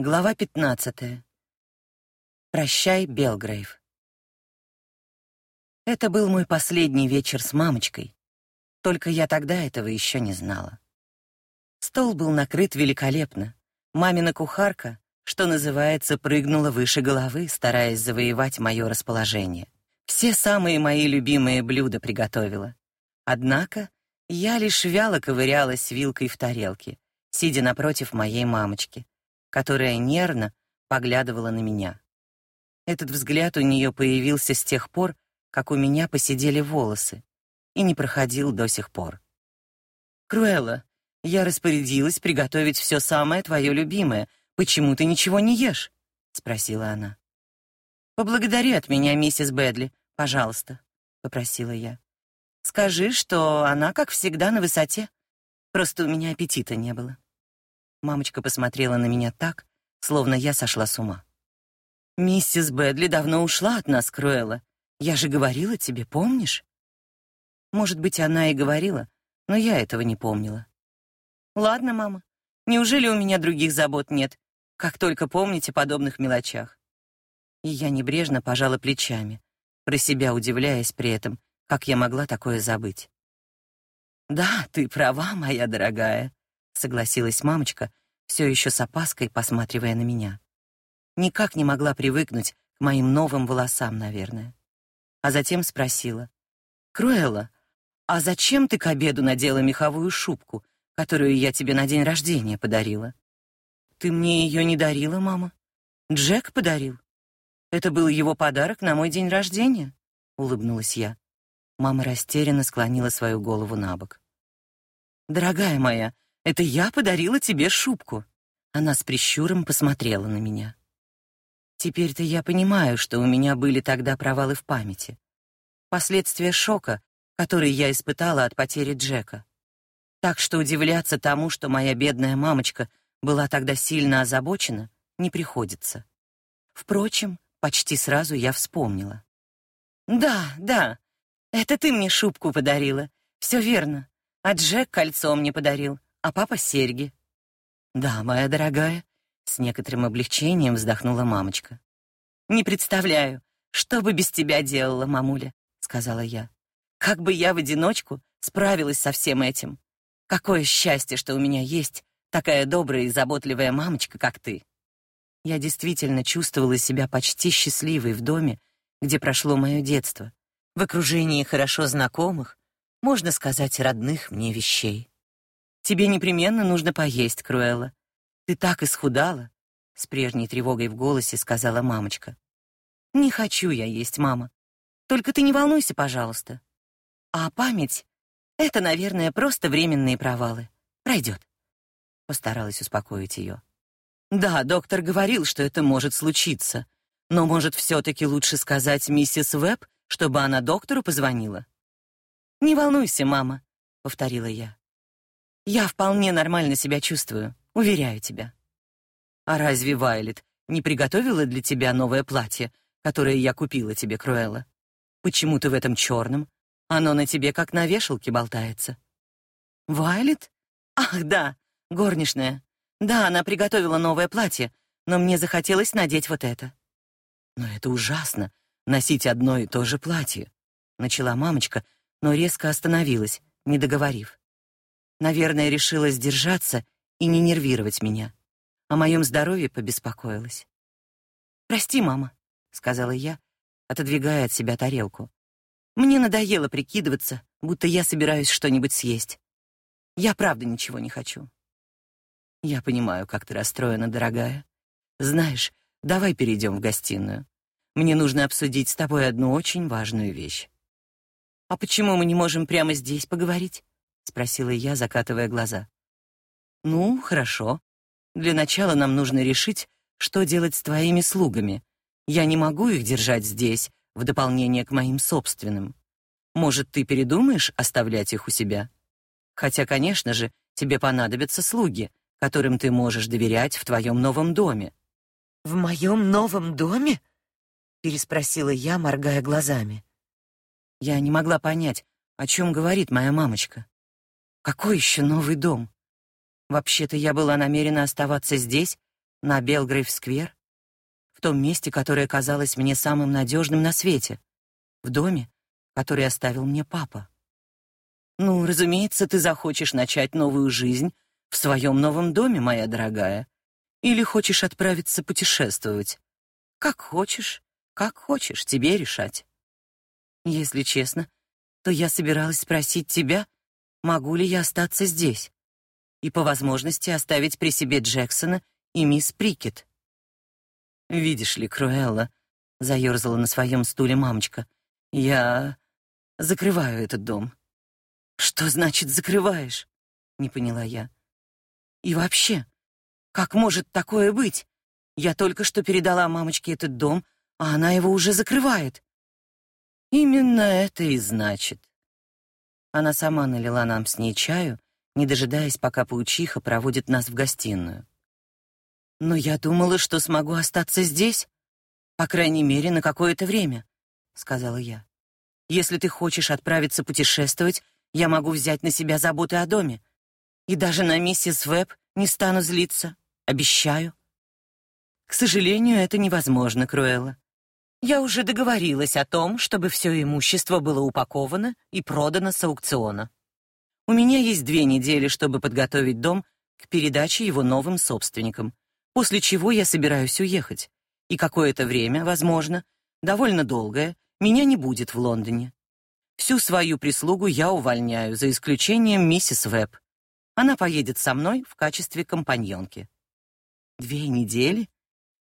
Глава 15. Прощай, Белгрейв. Это был мой последний вечер с мамочкой. Только я тогда этого еще не знала. Стол был накрыт великолепно. Мамина кухарка, что называется, прыгнула выше головы, стараясь завоевать мое расположение. Все самые мои любимые блюда приготовила. Однако я лишь вяло ковырялась вилкой в тарелке, сидя напротив моей мамочки — которая нервно поглядывала на меня. Этот взгляд у нее появился с тех пор, как у меня посидели волосы, и не проходил до сих пор. «Круэлла, я распорядилась приготовить все самое твое любимое. Почему ты ничего не ешь?» — спросила она. «Поблагодари от меня миссис Бэдли, пожалуйста», — попросила я. «Скажи, что она, как всегда, на высоте. Просто у меня аппетита не было». Мамочка посмотрела на меня так, словно я сошла с ума. «Миссис Бэдли давно ушла от нас, Круэлла. Я же говорила тебе, помнишь?» Может быть, она и говорила, но я этого не помнила. «Ладно, мама. Неужели у меня других забот нет? Как только помните подобных мелочах?» И я небрежно пожала плечами, про себя удивляясь при этом, как я могла такое забыть. «Да, ты права, моя дорогая», согласилась мамочка, все еще с опаской посматривая на меня. Никак не могла привыкнуть к моим новым волосам, наверное. А затем спросила: "Круэлла, а зачем ты к обеду надела меховую шубку, которую я тебе на день рождения подарила?" "Ты мне ее не дарила, мама. Джек подарил. Это был его подарок на мой день рождения", улыбнулась я. Мама растерянно склонила свою голову набок. "Дорогая моя, это я подарила тебе шубку. Она с прищуром посмотрела на меня. Теперь-то я понимаю, что у меня были тогда провалы в памяти. Последствия шока, который я испытала от потери Джека. Так что удивляться тому, что моя бедная мамочка была тогда сильно озабочена, не приходится. Впрочем, почти сразу я вспомнила. Да, да. Это ты мне шубку подарила. Все верно. А Джек кольцо мне подарил а папа серьги. Да, моя дорогая, с некоторым облегчением вздохнула мамочка. Не представляю, что бы без тебя делала, мамуля, сказала я. Как бы я в одиночку справилась со всем этим. Какое счастье, что у меня есть такая добрая и заботливая мамочка, как ты. Я действительно чувствовала себя почти счастливой в доме, где прошло мое детство, в окружении хорошо знакомых, можно сказать, родных мне вещей. Тебе непременно нужно поесть, Круэлла. Ты так исхудала, с прежней тревогой в голосе сказала мамочка. Не хочу я есть, мама. Только ты не волнуйся, пожалуйста. А память это, наверное, просто временные провалы. Пройдет. Постаралась успокоить ее. Да, доктор говорил, что это может случиться. Но, может, все таки лучше сказать миссис Веб, чтобы она доктору позвонила? Не волнуйся, мама, повторила я. Я вполне нормально себя чувствую, уверяю тебя. А разве Вайлет не приготовила для тебя новое платье, которое я купила тебе, Круэлла? Почему ты в этом черном? Оно на тебе как на вешалке болтается. Вайлет? Ах, да, горничная. Да, она приготовила новое платье, но мне захотелось надеть вот это. Но это ужасно носить одно и то же платье, начала мамочка, но резко остановилась, не договорив. Наверное, решила сдержаться и не нервировать меня. О моем здоровье побеспокоилась. «Прости, мама», — сказала я, отодвигая от себя тарелку. «Мне надоело прикидываться, будто я собираюсь что-нибудь съесть. Я правда ничего не хочу». «Я понимаю, как ты расстроена, дорогая. Знаешь, давай перейдем в гостиную. Мне нужно обсудить с тобой одну очень важную вещь». «А почему мы не можем прямо здесь поговорить?» Спросила я, закатывая глаза. Ну, хорошо. Для начала нам нужно решить, что делать с твоими слугами. Я не могу их держать здесь в дополнение к моим собственным. Может, ты передумаешь оставлять их у себя? Хотя, конечно же, тебе понадобятся слуги, которым ты можешь доверять в твоем новом доме. В моем новом доме? переспросила я, моргая глазами. Я не могла понять, о чем говорит моя мамочка. Какой еще новый дом? Вообще-то я была намерена оставаться здесь, На Белгрейв-сквер? В том месте, которое казалось мне самым надежным на свете. В доме, который оставил мне папа. Ну, разумеется, ты захочешь начать новую жизнь в своем новом доме, моя дорогая. Или хочешь отправиться путешествовать? Как хочешь, как хочешь, тебе решать. Если честно, то я собиралась спросить тебя, могу ли я остаться здесь и по возможности оставить при себе Джексона и мисс Прикет. Видишь ли, Круэлла, заерзала на своем стуле мамочка. Я закрываю этот дом. Что значит закрываешь? Не поняла я. И вообще, как может такое быть? Я только что передала мамочке этот дом, а она его уже закрывает. Именно это и значит. Она сама налила нам с ней чаю, не дожидаясь, пока паучиха проводит нас в гостиную. Но я думала, что смогу остаться здесь, по крайней мере, на какое-то время, сказала я. Если ты хочешь отправиться путешествовать, я могу взять на себя заботы о доме. И даже на миссис Веб не стану злиться, обещаю. К сожалению, это невозможно, Круэлла. Я уже договорилась о том, чтобы все имущество было упаковано и продано с аукциона. У меня есть две недели, чтобы подготовить дом к передаче его новым собственникам, после чего я собираюсь уехать. И какое-то время, возможно, довольно долгое, меня не будет в Лондоне. Всю свою прислугу я увольняю, за исключением миссис Веб. Она поедет со мной в качестве компаньонки. Две недели?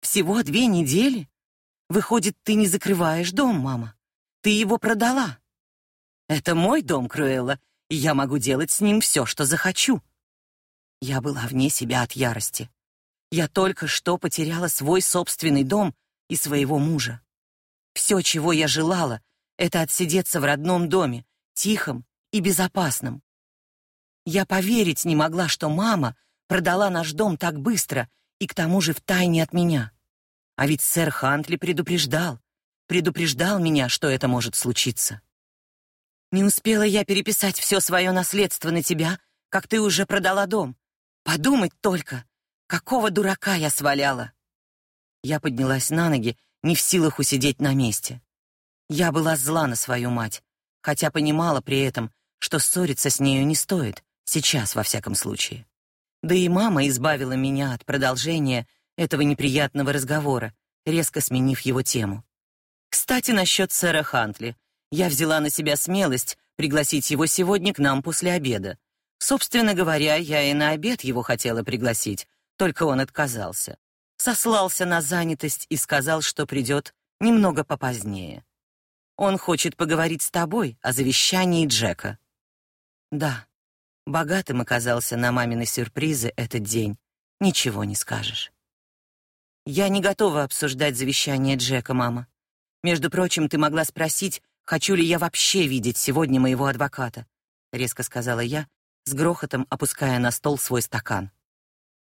Всего две недели? Выходит, ты не закрываешь дом, мама. Ты его продала. Это мой дом, Круэлла, и я могу делать с ним все, что захочу. Я была вне себя от ярости. Я только что потеряла свой собственный дом и своего мужа. Все, чего я желала, это отсидеться в родном доме, тихом и безопасном. Я поверить не могла, что мама продала наш дом так быстро и к тому же втайне от меня. А ведь сэр Хантли предупреждал, предупреждал меня, что это может случиться. Не успела я переписать все свое наследство на тебя, как ты уже продала дом. Подумать только, какого дурака я сваляла. Я поднялась на ноги, не в силах усидеть на месте. Я была зла на свою мать, хотя понимала при этом, что ссориться с нею не стоит, сейчас во всяком случае. Да и мама избавила меня от продолжения этого неприятного разговора, резко сменив его тему. Кстати, насчет сэра Хантли. Я взяла на себя смелость пригласить его сегодня к нам после обеда. Собственно говоря, я и на обед его хотела пригласить, только он отказался. Сослался на занятость и сказал, что придет немного попозднее. Он хочет поговорить с тобой о завещании Джека. Да, богатым оказался на мамины сюрпризы этот день. Ничего не скажешь. Я не готова обсуждать завещание Джека, мама. Между прочим, ты могла спросить, хочу ли я вообще видеть сегодня моего адвоката, резко сказала я, с грохотом опуская на стол свой стакан.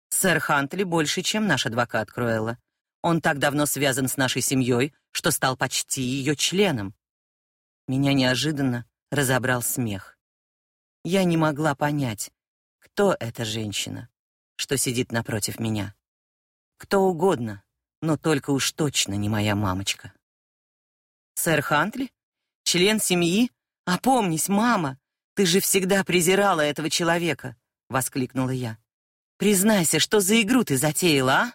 Сэр Хантли больше, чем наш адвокат Круэлла. Он так давно связан с нашей семьей, что стал почти ее членом. Меня неожиданно разобрал смех. Я не могла понять, кто эта женщина, что сидит напротив меня. Кто угодно, но только уж точно не моя мамочка. Сэр Хантли? Член семьи? Опомнись, мама, ты же всегда презирала этого человека, воскликнула я. Признайся, что за игру ты затеяла, а?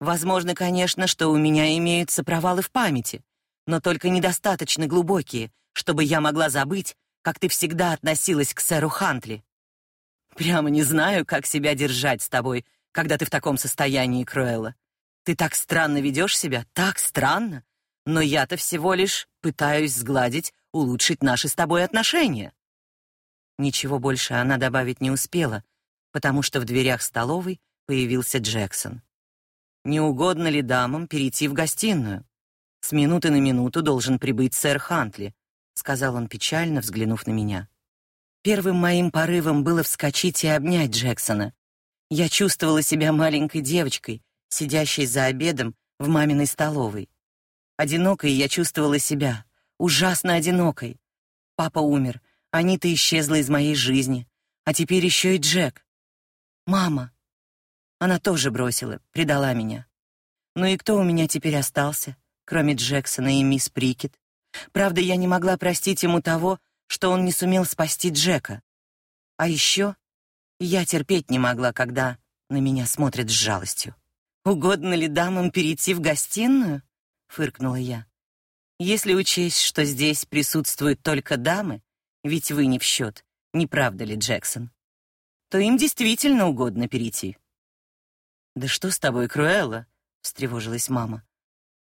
Возможно, конечно, что у меня имеются провалы в памяти, но только недостаточно глубокие, чтобы я могла забыть, как ты всегда относилась к сэру Хантли. Прямо не знаю, как себя держать с тобой, когда ты в таком состоянии, Круэлла. Ты так странно ведешь себя, так странно. Но я-то всего лишь пытаюсь сгладить, улучшить наши с тобой отношения. Ничего больше она добавить не успела, потому что в дверях столовой появился Джексон. Не угодно ли дамам перейти в гостиную? С минуты на минуту должен прибыть сэр Хантли, сказал он печально, взглянув на меня. Первым моим порывом было вскочить и обнять Джексона. Я чувствовала себя маленькой девочкой, сидящей за обедом в маминой столовой. Одинокой я чувствовала себя, ужасно одинокой. Папа умер, Анита исчезла из моей жизни, а теперь еще и Джек. Мама, Она тоже бросила, предала меня. Ну и кто у меня теперь остался, кроме Джексона и мисс Прикет? Правда, я не могла простить ему того, что он не сумел спасти Джека. А еще я терпеть не могла, когда на меня смотрят с жалостью. «Угодно ли дамам перейти в гостиную?» — фыркнула я. «Если учесть, что здесь присутствуют только дамы, ведь вы не в счет, не правда ли, Джексон, то им действительно угодно перейти». «Да что с тобой, Круэлла?» — встревожилась мама.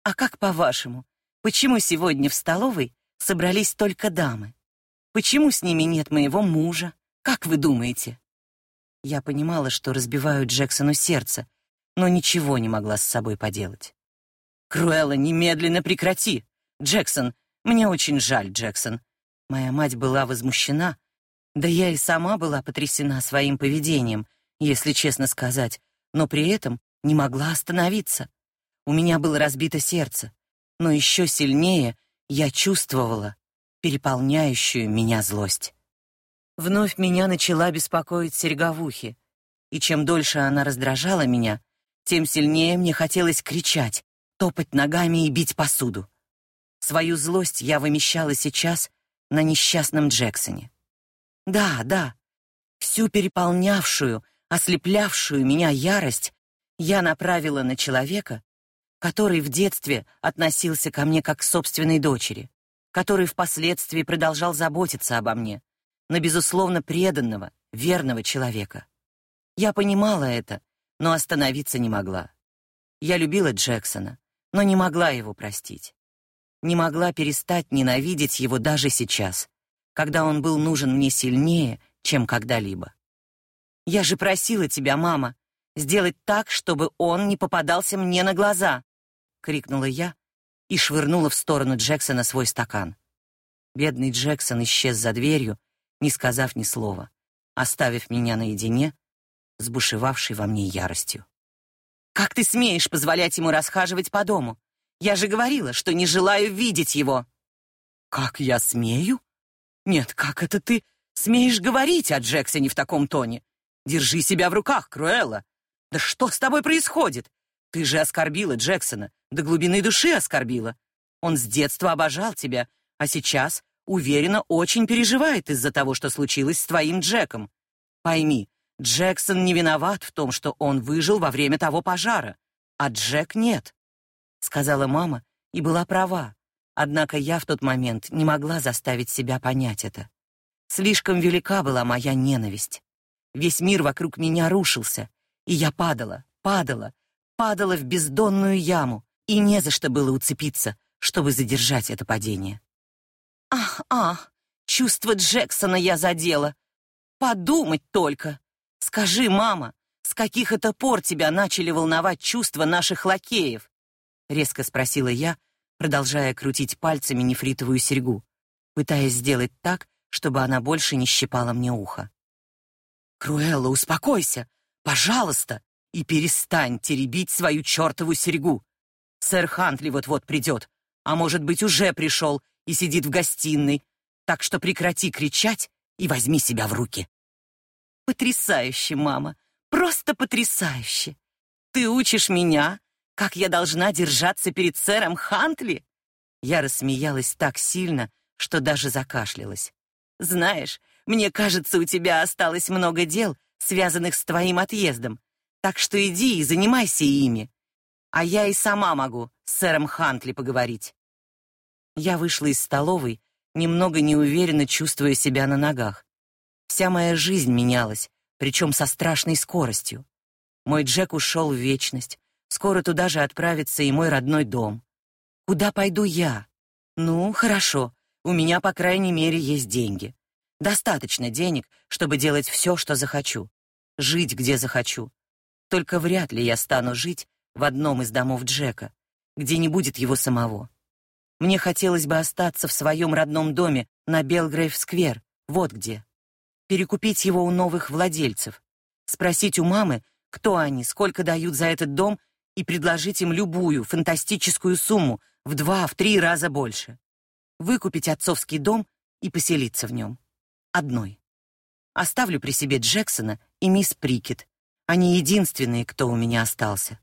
«А как по-вашему, почему сегодня в столовой собрались только дамы? Почему с ними нет моего мужа? Как вы думаете?» Я понимала, что разбиваю Джексону сердце, но ничего не могла с собой поделать. «Круэлла, немедленно прекрати! Джексон, мне очень жаль, Джексон!» Моя мать была возмущена, да я и сама была потрясена своим поведением, если честно сказать, но при этом не могла остановиться. У меня было разбито сердце, но еще сильнее я чувствовала переполняющую меня злость. Вновь меня начала беспокоить ухе, и чем дольше она раздражала меня, тем сильнее мне хотелось кричать, топать ногами и бить посуду. Свою злость я вымещала сейчас на несчастном Джексоне. Да, да, всю переполнявшую, ослеплявшую меня ярость я направила на человека, который в детстве относился ко мне как к собственной дочери, который впоследствии продолжал заботиться обо мне, на безусловно преданного, верного человека. Я понимала это но остановиться не могла. Я любила Джексона, но не могла его простить. Не могла перестать ненавидеть его даже сейчас, когда он был нужен мне сильнее, чем когда-либо. «Я же просила тебя, мама, сделать так, чтобы он не попадался мне на глаза!» — крикнула я и швырнула в сторону Джексона свой стакан. Бедный Джексон исчез за дверью, не сказав ни слова, оставив меня наедине с бушевавшей во мне яростью. «Как ты смеешь позволять ему расхаживать по дому? Я же говорила, что не желаю видеть его!» «Как я смею? Нет, как это ты смеешь говорить о Джексоне в таком тоне? Держи себя в руках, Круэлла! Да что с тобой происходит? Ты же оскорбила Джексона, до глубины души оскорбила. Он с детства обожал тебя, а сейчас, уверенно, очень переживает из-за того, что случилось с твоим Джеком. Пойми, Джексон не виноват в том, что он выжил во время того пожара, а Джек нет, сказала мама и была права. Однако я в тот момент не могла заставить себя понять это. Слишком велика была моя ненависть. Весь мир вокруг меня рушился, и я падала, падала, падала в бездонную яму, и не за что было уцепиться, чтобы задержать это падение. Ах, ах, чувство Джексона я задела. Подумать только. Скажи, мама, с каких это пор тебя начали волновать чувства наших лакеев? резко спросила я, продолжая крутить пальцами нефритовую серьгу, пытаясь сделать так, чтобы она больше не щипала мне ухо. Круэлла, успокойся, пожалуйста, и перестань теребить свою чертову серьгу. Сэр Хантли вот-вот придет, а может быть уже пришел и сидит в гостиной, так что прекрати кричать и возьми себя в руки. Потрясающе, мама, просто потрясающе. Ты учишь меня, как я должна держаться перед сэром Хантли? Я рассмеялась так сильно, что даже закашлялась. Знаешь, мне кажется, у тебя осталось много дел, связанных с твоим отъездом. Так что иди и занимайся ими. А я и сама могу с сэром Хантли поговорить. Я вышла из столовой, немного неуверенно чувствуя себя на ногах. Вся моя жизнь менялась, причем со страшной скоростью. Мой Джек ушел в вечность. Скоро туда же отправится и мой родной дом. Куда пойду я? Ну, хорошо. У меня, по крайней мере, есть деньги. Достаточно денег, чтобы делать все, что захочу. Жить, где захочу. Только вряд ли я стану жить в одном из домов Джека, где не будет его самого. Мне хотелось бы остаться в своем родном доме на Белгрейв-сквер. Вот где перекупить его у новых владельцев, спросить у мамы, кто они, сколько дают за этот дом, и предложить им любую фантастическую сумму в два, в три раза больше. Выкупить отцовский дом и поселиться в нем. Одной. Оставлю при себе Джексона и мисс Прикет. Они единственные, кто у меня остался.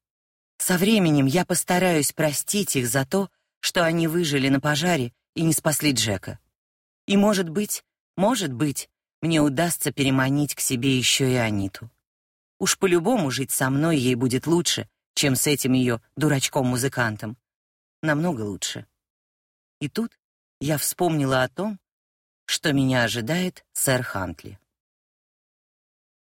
Со временем я постараюсь простить их за то, что они выжили на пожаре и не спасли Джека. И, может быть, может быть, мне удастся переманить к себе еще и Аниту. Уж по-любому жить со мной ей будет лучше, чем с этим ее дурачком-музыкантом. Намного лучше. И тут я вспомнила о том, что меня ожидает сэр Хантли.